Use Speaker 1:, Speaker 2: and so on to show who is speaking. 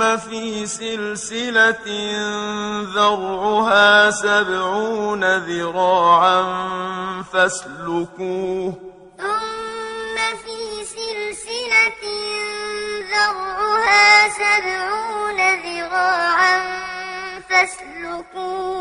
Speaker 1: ثم في سلسلة ذرعها سبعون ذراعا فاسلكوه.
Speaker 2: ثم في سلسلة ذرعها سبعون ذراعا فاسلكوه.